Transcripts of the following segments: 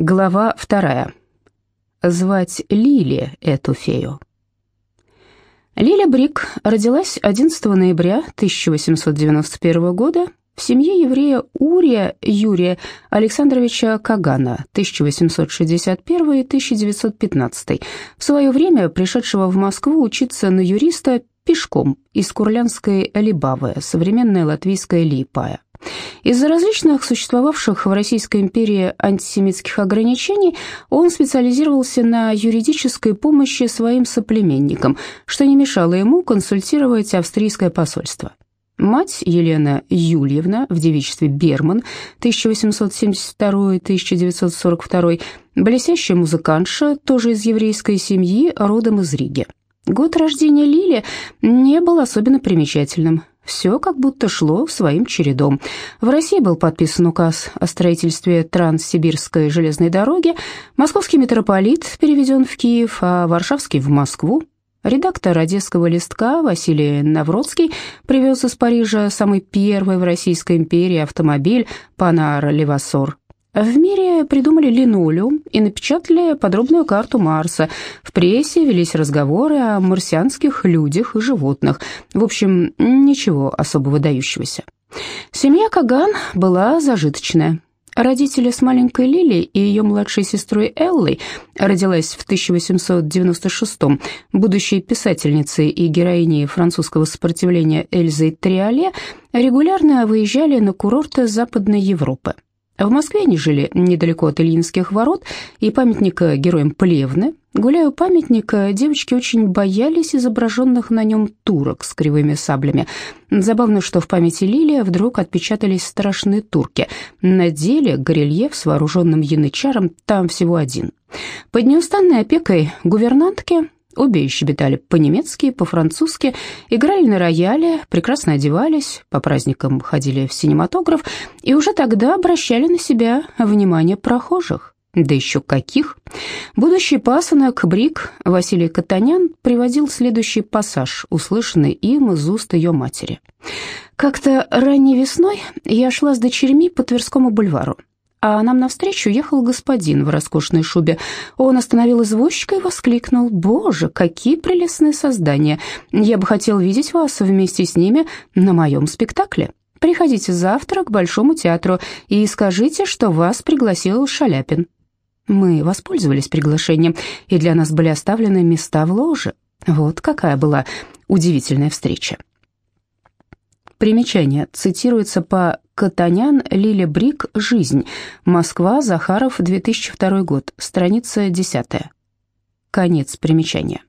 Глава вторая. Звать Лили эту фею. Лиля Брик родилась 11 ноября 1891 года в семье еврея Урия Юрия Александровича Кагана 1861-1915, в свое время пришедшего в Москву учиться на юриста пешком из Курлянской Либавы, современная латвийская Лиепая. Из-за различных существовавших в Российской империи антисемитских ограничений он специализировался на юридической помощи своим соплеменникам, что не мешало ему консультировать австрийское посольство. Мать Елена Юльевна в девичестве Берман 1872-1942, блестящая музыкантша, тоже из еврейской семьи, родом из Риги. Год рождения Лили не был особенно примечательным. Все как будто шло своим чередом. В России был подписан указ о строительстве Транссибирской железной дороги, московский митрополит переведен в Киев, а Варшавский в Москву. Редактор одесского листка Василий Навродский привез из Парижа самый первый в Российской империи автомобиль «Панар Левасор». В мире придумали линолеум и напечатали подробную карту Марса. В прессе велись разговоры о марсианских людях и животных. В общем, ничего особо выдающегося. Семья Каган была зажиточная. Родители с маленькой Лили и ее младшей сестрой Эллой, родилась в 1896-м, будущей писательницей и героиней французского сопротивления Эльзой Триоле, регулярно выезжали на курорты Западной Европы. В Москве они жили недалеко от Ильинских ворот и памятника героям Плевны. Гуляя у памятника, девочки очень боялись изображенных на нем турок с кривыми саблями. Забавно, что в памяти Лилия вдруг отпечатались страшные турки. На деле горельеф с вооруженным янычаром там всего один. Под неустанной опекой гувернантки Обе щебетали по-немецки, по-французски, играли на рояле, прекрасно одевались, по праздникам ходили в синематограф и уже тогда обращали на себя внимание прохожих. Да еще каких! Будущий пасынок Брик Василий Катанян приводил следующий пассаж, услышанный им из уст ее матери. «Как-то ранней весной я шла с дочерьми по Тверскому бульвару а нам навстречу ехал господин в роскошной шубе. Он остановил извозчика и воскликнул, «Боже, какие прелестные создания! Я бы хотел видеть вас вместе с ними на моем спектакле. Приходите завтра к Большому театру и скажите, что вас пригласил Шаляпин». Мы воспользовались приглашением, и для нас были оставлены места в ложе. Вот какая была удивительная встреча. Примечание. Цитируется по Катанян, Лиля Брик, «Жизнь». Москва, Захаров, 2002 год. Страница 10. Конец примечания.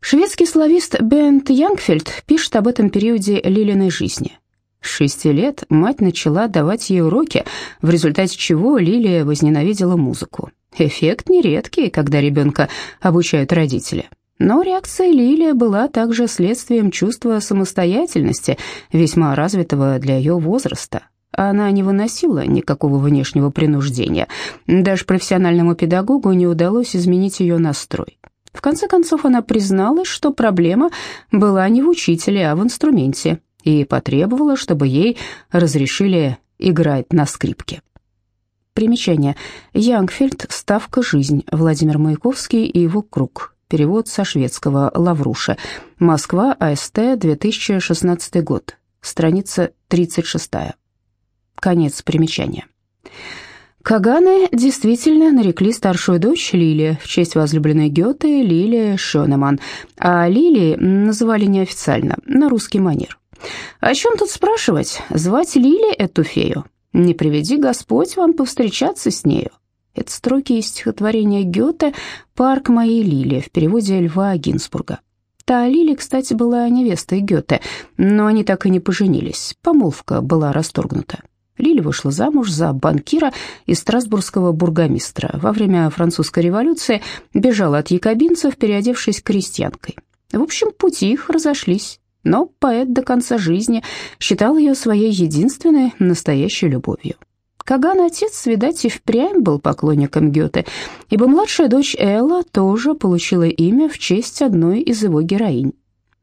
Шведский славист Бент Янгфельд пишет об этом периоде Лилиной жизни. С шести лет мать начала давать ей уроки, в результате чего Лилия возненавидела музыку. Эффект нередкий, когда ребенка обучают родители. Но реакция Лилия была также следствием чувства самостоятельности, весьма развитого для ее возраста. Она не выносила никакого внешнего принуждения. Даже профессиональному педагогу не удалось изменить ее настрой. В конце концов, она призналась, что проблема была не в учителе, а в инструменте, и потребовала, чтобы ей разрешили играть на скрипке. Примечание. Янгфельд «Ставка жизнь», Владимир Маяковский и его круг. Перевод со шведского Лавруша. Москва, АСТ, 2016 год. Страница 36. Конец примечания. Каганы действительно нарекли старшую дочь Лили в честь возлюбленной Гёте Лили Шёнеман, а Лили называли неофициально, на русский манер. О чем тут спрашивать? Звать Лили эту фею? Не приведи Господь вам повстречаться с нею. Это строки из стихотворения Гёте «Парк моей Лили» в переводе Льва Гинзбурга. Та Лили, кстати, была невестой Гёте, но они так и не поженились. Помолвка была расторгнута. Лили вышла замуж за банкира из страсбургского бургомистра. Во время французской революции бежала от якобинцев, переодевшись крестьянкой. В общем, пути их разошлись. Но поэт до конца жизни считал ее своей единственной настоящей любовью. Каган отец, видать, и впрямь был поклонником Гёте, ибо младшая дочь Элла тоже получила имя в честь одной из его героинь.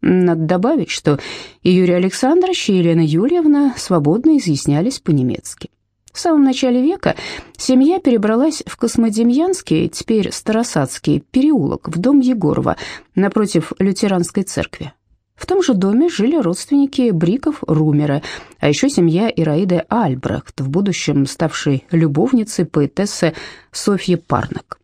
Надо добавить, что и Юрий Александрович, и Елена Юльевна свободно изъяснялись по-немецки. В самом начале века семья перебралась в Космодемьянский, теперь Старосадский, переулок, в дом Егорова, напротив лютеранской церкви. В том же доме жили родственники Бриков Румера, а еще семья Ираиды Альбрехт, в будущем ставшей любовницей поэтессы Софьи Парнак.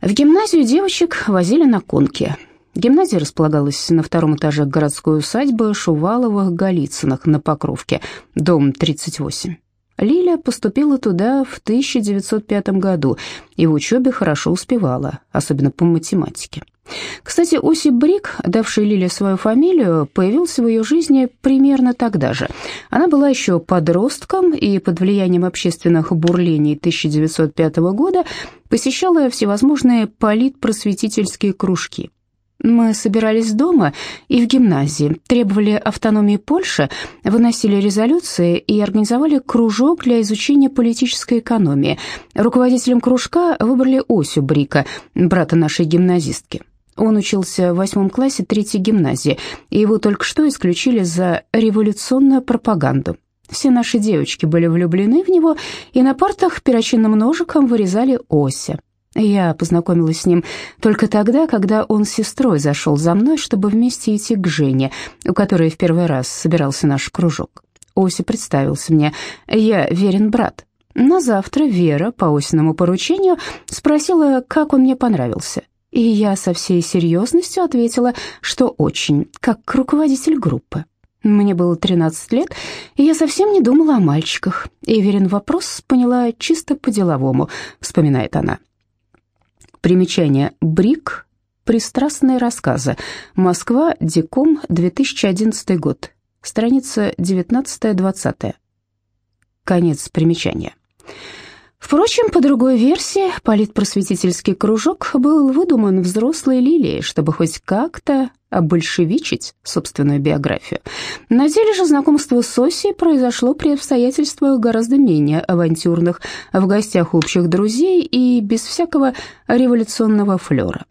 В гимназию девочек возили на конки. Гимназия располагалась на втором этаже городской усадьбы Шуваловых-Голицыных на Покровке, дом 38. Лиля поступила туда в 1905 году и в учебе хорошо успевала, особенно по математике. Кстати, Осип Брик, давший Лиле свою фамилию, появился в ее жизни примерно тогда же. Она была еще подростком и под влиянием общественных бурлений 1905 года посещала всевозможные политпросветительские кружки. Мы собирались дома и в гимназии, требовали автономии Польши, выносили резолюции и организовали кружок для изучения политической экономии. Руководителем кружка выбрали Осю Брика, брата нашей гимназистки. Он учился в восьмом классе третьей гимназии, и его только что исключили за революционную пропаганду. Все наши девочки были влюблены в него, и на партах перочинным ножиком вырезали Ося. Я познакомилась с ним только тогда, когда он с сестрой зашел за мной, чтобы вместе идти к Жене, у которой в первый раз собирался наш кружок. Ося представился мне. Я верен брат. На завтра Вера по Осиному поручению спросила, как он мне понравился. И я со всей серьезностью ответила, что очень, как руководитель группы. Мне было 13 лет, и я совсем не думала о мальчиках. И верен вопрос поняла чисто по-деловому, вспоминает она. Примечание «Брик. Пристрастные рассказы. Москва. Диком. 2011 год. Страница 19-20». Конец примечания. Впрочем, по другой версии, политпросветительский кружок был выдуман взрослой Лилией, чтобы хоть как-то обольшевичить собственную биографию. На деле же знакомство с Осей произошло при обстоятельствах гораздо менее авантюрных, в гостях общих друзей и без всякого революционного флера.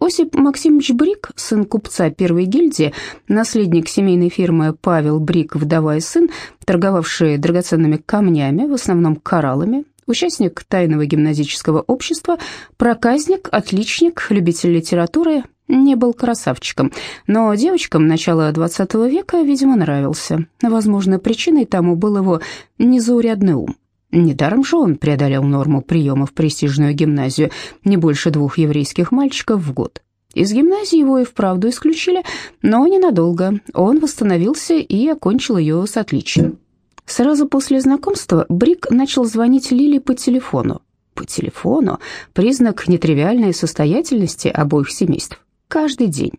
Осип Максимович Брик, сын купца первой гильдии, наследник семейной фирмы Павел Брик, вдова и сын, торговавшие драгоценными камнями, в основном кораллами, участник тайного гимназического общества, проказник, отличник, любитель литературы, не был красавчиком, но девочкам начала XX века, видимо, нравился. Возможно, причиной тому был его незаурядный ум. Недаром же он преодолел норму приема в престижную гимназию не больше двух еврейских мальчиков в год. Из гимназии его и вправду исключили, но ненадолго. Он восстановился и окончил ее с отличием. Сразу после знакомства Брик начал звонить Лили по телефону. По телефону – признак нетривиальной состоятельности обоих семейств. Каждый день.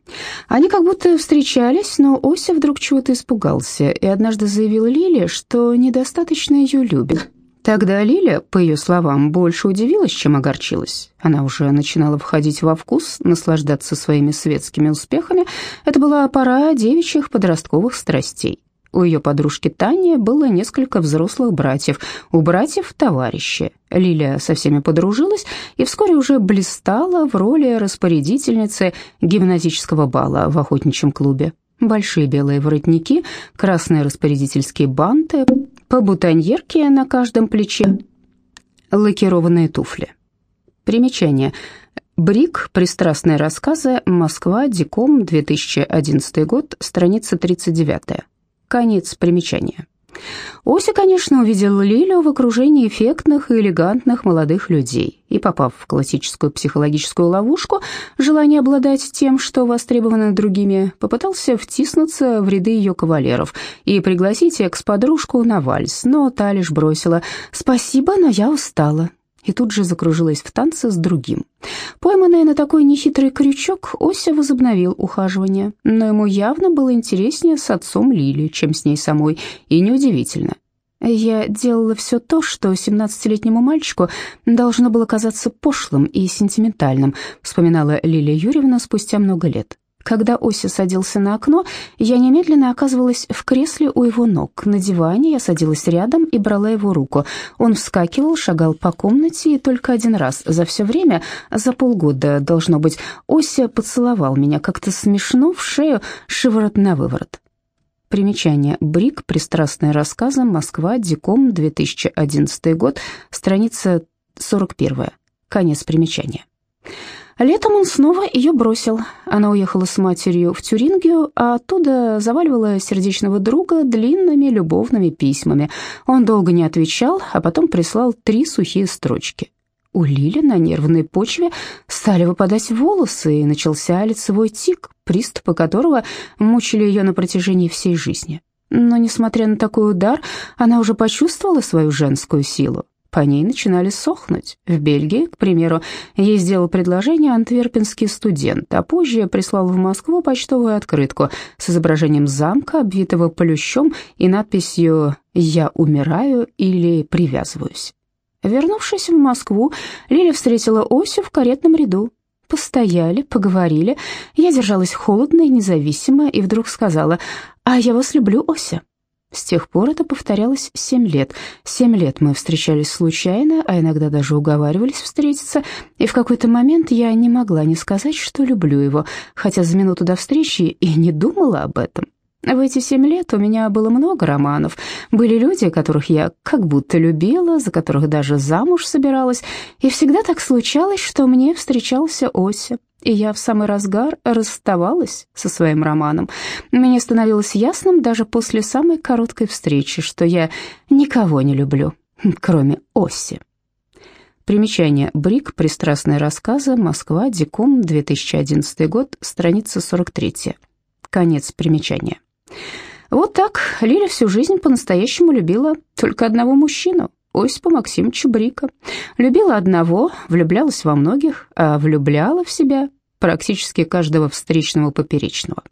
Они как будто встречались, но Ося вдруг чего-то испугался и однажды заявил Лиле, что недостаточно ее любит. Тогда Лиля, по ее словам, больше удивилась, чем огорчилась. Она уже начинала входить во вкус, наслаждаться своими светскими успехами. Это была пора девичьих подростковых страстей. У ее подружки Тани было несколько взрослых братьев, у братьев товарищи. Лиля со всеми подружилась и вскоре уже блистала в роли распорядительницы гимназического бала в охотничьем клубе. Большие белые воротники, красные распорядительские банты, по бутоньерке на каждом плече, лакированные туфли. Примечание. Брик. Пристрастные рассказы. Москва. Диком. 2011 год. Страница 39. Конец примечания. Ося, конечно, увидела Лилю в окружении эффектных и элегантных молодых людей. И, попав в классическую психологическую ловушку, желание обладать тем, что востребовано другими, попытался втиснуться в ряды ее кавалеров и пригласить экс-подружку на вальс, но та лишь бросила «Спасибо, но я устала» и тут же закружилась в танце с другим. Пойманная на такой нехитрый крючок, Ося возобновил ухаживание, но ему явно было интереснее с отцом Лили, чем с ней самой, и неудивительно. Я делала все то, что 17-летнему мальчику должно было казаться пошлым и сентиментальным, вспоминала Лилия Юрьевна спустя много лет. Когда Ося садился на окно, я немедленно оказывалась в кресле у его ног. На диване я садилась рядом и брала его руку. Он вскакивал, шагал по комнате, и только один раз за все время, за полгода, должно быть, Ося поцеловал меня как-то смешно в шею, шиворот на выворот. Примечание. Брик. Пристрастные рассказы. Москва. Диком. 2011 год. Страница 41. Конец примечания. Летом он снова ее бросил. Она уехала с матерью в Тюрингию, а оттуда заваливала сердечного друга длинными любовными письмами. Он долго не отвечал, а потом прислал три сухие строчки. У Лили на нервной почве стали выпадать волосы, и начался лицевой тик, приступы которого мучили ее на протяжении всей жизни. Но, несмотря на такой удар, она уже почувствовала свою женскую силу. По ней начинали сохнуть. В Бельгии, к примеру, ей сделал предложение антверпенский студент, а позже прислал в Москву почтовую открытку с изображением замка, обвитого плющом, и надписью «Я умираю» или «Привязываюсь». Вернувшись в Москву, Лиля встретила Осю в каретном ряду. Постояли, поговорили. Я держалась холодно и независимо, и вдруг сказала, «А я вас люблю, Ося». С тех пор это повторялось семь лет. Семь лет мы встречались случайно, а иногда даже уговаривались встретиться, и в какой-то момент я не могла не сказать, что люблю его, хотя за минуту до встречи и не думала об этом. В эти семь лет у меня было много романов. Были люди, которых я как будто любила, за которых даже замуж собиралась, и всегда так случалось, что мне встречался Ося, и я в самый разгар расставалась со своим романом. Мне становилось ясным даже после самой короткой встречи, что я никого не люблю, кроме Оси. Примечание. Брик. Пристрастные рассказы. Москва. Диком. 2011 год. Страница 43. Конец примечания. Вот так Лиля всю жизнь по-настоящему любила только одного мужчину, Осипа Максимовича Брика. Любила одного, влюблялась во многих, а влюбляла в себя практически каждого встречного поперечного.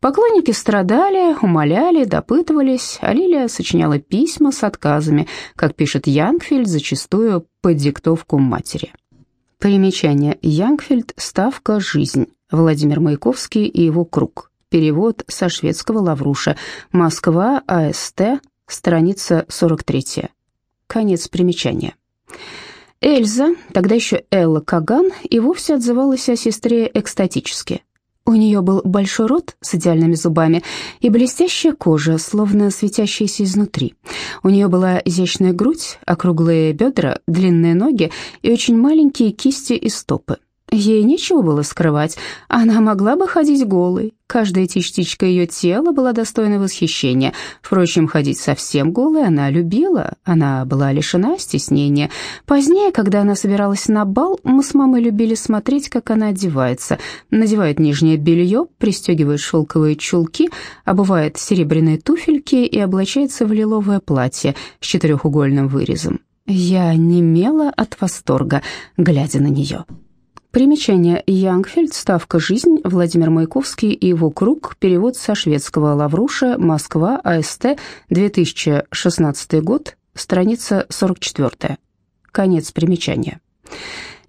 Поклонники страдали, умоляли, допытывались, а Лилия сочиняла письма с отказами, как пишет Янгфельд, зачастую под диктовку матери. Примечание. Янгфельд. Ставка «Жизнь». Владимир Маяковский и его круг. Перевод со шведского Лавруша. Москва, АСТ, страница 43. Конец примечания. Эльза, тогда еще Элла Каган, и вовсе отзывалась о сестре экстатически. У нее был большой рот с идеальными зубами и блестящая кожа, словно светящаяся изнутри. У нее была изящная грудь, округлые бедра, длинные ноги и очень маленькие кисти и стопы. Ей нечего было скрывать, она могла бы ходить голой. Каждая частичка ее тела была достойна восхищения. Впрочем, ходить совсем голой она любила, она была лишена стеснения. Позднее, когда она собиралась на бал, мы с мамой любили смотреть, как она одевается. Надевает нижнее белье, пристегивает шелковые чулки, обувает серебряные туфельки и облачается в лиловое платье с четырехугольным вырезом. Я немела от восторга, глядя на нее. Примечание. Янгфельд. Ставка «Жизнь». Владимир Маяковский и его круг. Перевод со шведского Лавруша. Москва. АСТ. 2016 год. Страница 44. Конец примечания.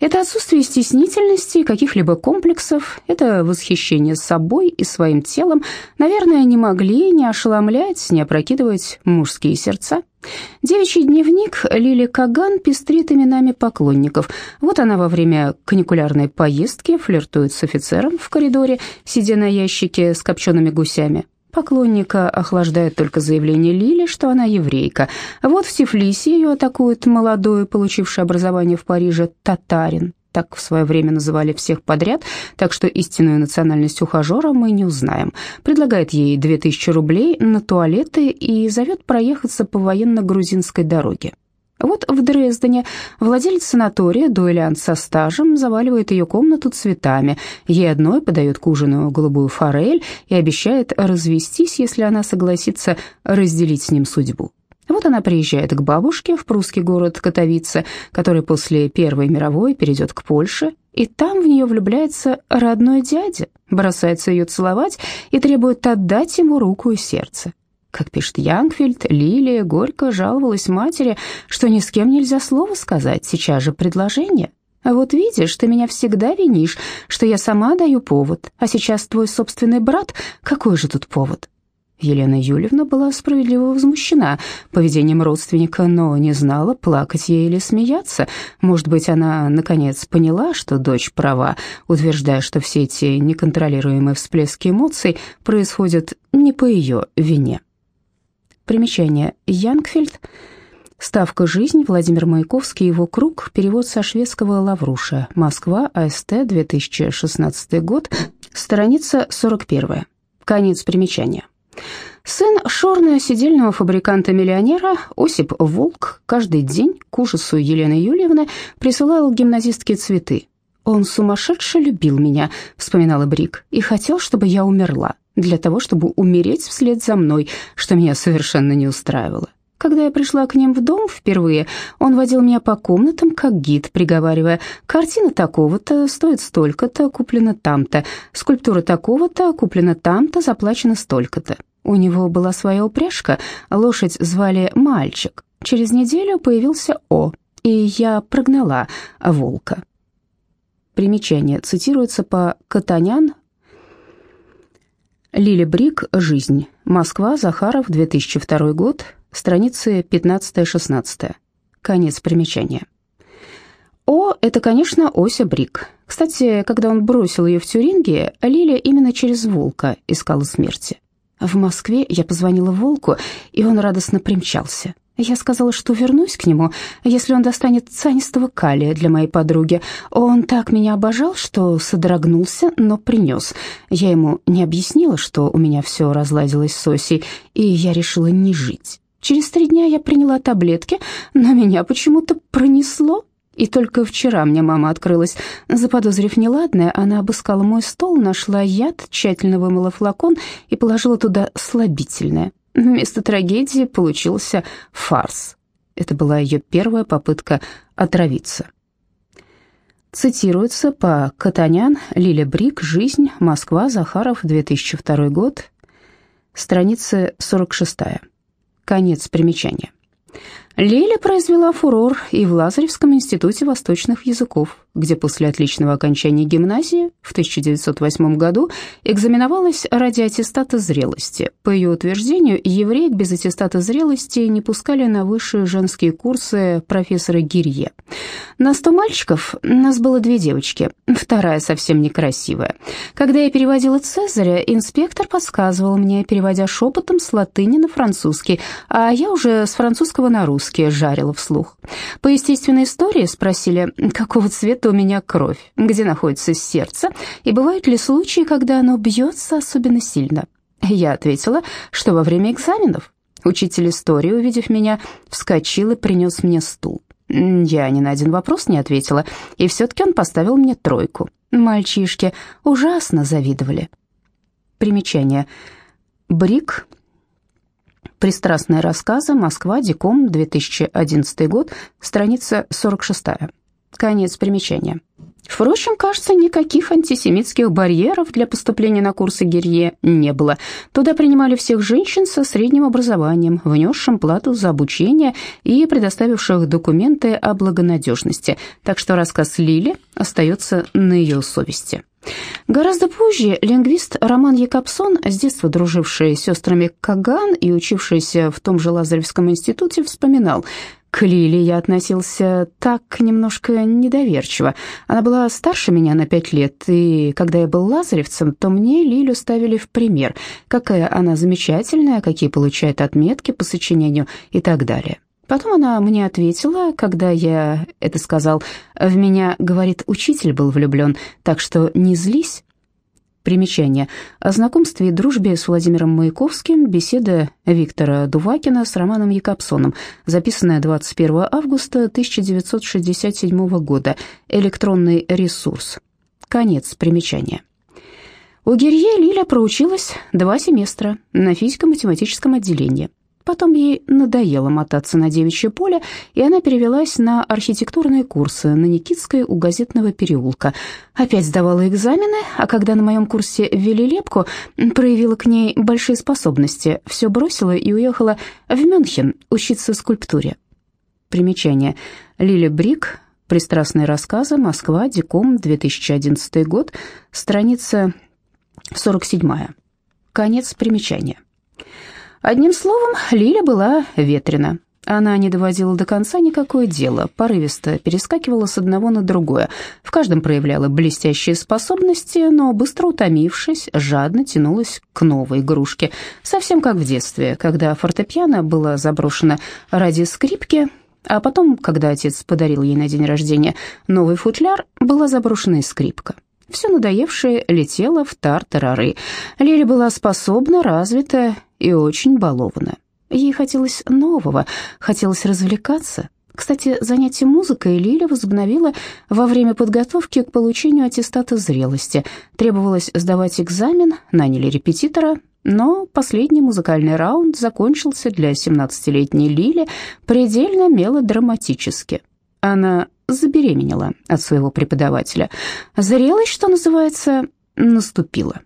Это отсутствие стеснительности, каких-либо комплексов, это восхищение собой и своим телом, наверное, не могли не ошеломлять, не опрокидывать мужские сердца. Девичий дневник Лили Каган пестрит именами поклонников. Вот она во время каникулярной поездки флиртует с офицером в коридоре, сидя на ящике с копчеными гусями. Поклонника охлаждает только заявление Лили, что она еврейка. Вот в Тифлисе ее атакует молодой, получивший образование в Париже, татарин. Так в свое время называли всех подряд, так что истинную национальность ухажера мы не узнаем. Предлагает ей 2000 рублей на туалеты и зовет проехаться по военно-грузинской дороге. Вот в Дрездене владелец санатория, дуэлянт со стажем, заваливает ее комнату цветами. Ей одной подает к ужину голубую форель и обещает развестись, если она согласится разделить с ним судьбу. Вот она приезжает к бабушке в прусский город Катовице, который после Первой мировой перейдет к Польше, и там в нее влюбляется родной дядя, бросается ее целовать и требует отдать ему руку и сердце. Как пишет Янгфельд, Лилия горько жаловалась матери, что ни с кем нельзя слова сказать, сейчас же предложение. А вот видишь, ты меня всегда винишь, что я сама даю повод, а сейчас твой собственный брат, какой же тут повод? Елена Юльевна была справедливо возмущена поведением родственника, но не знала, плакать ей или смеяться. Может быть, она, наконец, поняла, что дочь права, утверждая, что все эти неконтролируемые всплески эмоций происходят не по ее вине. Примечание. Янгфельд. Ставка «Жизнь», Владимир Маяковский, его круг, перевод со шведского «Лавруша», Москва, АСТ, 2016 год, страница 41. Конец примечания. Сын шорно-сидельного фабриканта-миллионера Осип Волк каждый день к ужасу Елены Юльевны присылал гимназистке цветы. «Он сумасшедше любил меня», — вспоминала Брик, — «и хотел, чтобы я умерла, для того, чтобы умереть вслед за мной, что меня совершенно не устраивало. Когда я пришла к ним в дом впервые, он водил меня по комнатам как гид, приговаривая, «Картина такого-то стоит столько-то, куплена там-то, скульптура такого-то, куплена там-то, заплачена столько-то». У него была своя упряжка, лошадь звали «Мальчик». Через неделю появился О, и я прогнала волка. Примечание цитируется по Катанян Лили Брик «Жизнь». Москва, Захаров, 2002 год, страницы 15-16. Конец примечания. О, это, конечно, Ося Брик. Кстати, когда он бросил ее в Тюринге, Лиля именно через волка искала смерти. В Москве я позвонила волку, и он радостно примчался. Я сказала, что вернусь к нему, если он достанет цианистого калия для моей подруги. Он так меня обожал, что содрогнулся, но принес. Я ему не объяснила, что у меня все разладилось с Осей, и я решила не жить. Через три дня я приняла таблетки, но меня почему-то пронесло. И только вчера мне мама открылась. Заподозрив неладное, она обыскала мой стол, нашла яд, тщательно вымыла флакон и положила туда слабительное. Вместо трагедии получился фарс. Это была ее первая попытка отравиться. Цитируется по Катанян, Лиля Брик, «Жизнь», Москва, Захаров, 2002 год, страница 46. Конец примечания. Лиля произвела фурор и в Лазаревском институте восточных языков, где после отличного окончания гимназии в 1908 году экзаменовалась ради аттестата зрелости. По ее утверждению, евреек без аттестата зрелости не пускали на высшие женские курсы профессора Гирье. На сто мальчиков нас было две девочки, вторая совсем некрасивая. Когда я переводила Цезаря, инспектор подсказывал мне, переводя шепотом с латыни на французский, а я уже с французского на русский жарила вслух. По естественной истории спросили, какого цвета у меня кровь, где находится сердце, и бывают ли случаи, когда оно бьется особенно сильно. Я ответила, что во время экзаменов. Учитель истории, увидев меня, вскочил и принес мне стул. Я ни на один вопрос не ответила, и все-таки он поставил мне тройку. Мальчишки ужасно завидовали. Примечание. Брик Пристрастные рассказы. Москва. Диком. 2011 год. Страница 46. Конец примечания. Впрочем, кажется, никаких антисемитских барьеров для поступления на курсы Герье не было. Туда принимали всех женщин со средним образованием, внесшим плату за обучение и предоставивших документы о благонадежности, так что рассказ Лили остается на ее совести. Гораздо позже лингвист Роман Якобсон, с детства друживший с сестрами Каган и учившийся в том же Лазаревском институте, вспоминал, к Лиле я относился так немножко недоверчиво. Она была старше меня на пять лет, и когда я был лазаревцем, то мне Лилю ставили в пример, какая она замечательная, какие получает отметки по сочинению и так далее. Потом она мне ответила, когда я это сказал, в меня, говорит, учитель был влюблен, так что не злись. Примечание. О знакомстве и дружбе с Владимиром Маяковским беседа Виктора Дувакина с Романом Якобсоном, записанная 21 августа 1967 года. Электронный ресурс. Конец примечания. У Герье Лиля проучилась два семестра на физико-математическом отделении. Потом ей надоело мотаться на девичье поле, и она перевелась на архитектурные курсы на Никитской у газетного переулка. Опять сдавала экзамены, а когда на моем курсе ввели лепку, проявила к ней большие способности, все бросила и уехала в Мюнхен учиться скульптуре. Примечание. Лили Брик, «Пристрастные рассказы», Москва, Диком, 2011 год, страница 47. Конец примечания. Одним словом, Лиля была ветрена. Она не доводила до конца никакое дело, порывисто перескакивала с одного на другое, в каждом проявляла блестящие способности, но быстро утомившись, жадно тянулась к новой игрушке, совсем как в детстве, когда фортепиано было заброшено ради скрипки, а потом, когда отец подарил ей на день рождения новый футляр, была заброшена и скрипка. Все надоевшее летело в тартарары. Лиля была способна, развита и очень балована. Ей хотелось нового, хотелось развлекаться. Кстати, занятие музыкой Лиля возобновила во время подготовки к получению аттестата зрелости. Требовалось сдавать экзамен, наняли репетитора, но последний музыкальный раунд закончился для 17-летней Лили предельно мелодраматически. Она забеременела от своего преподавателя. Зрелость, что называется, наступила.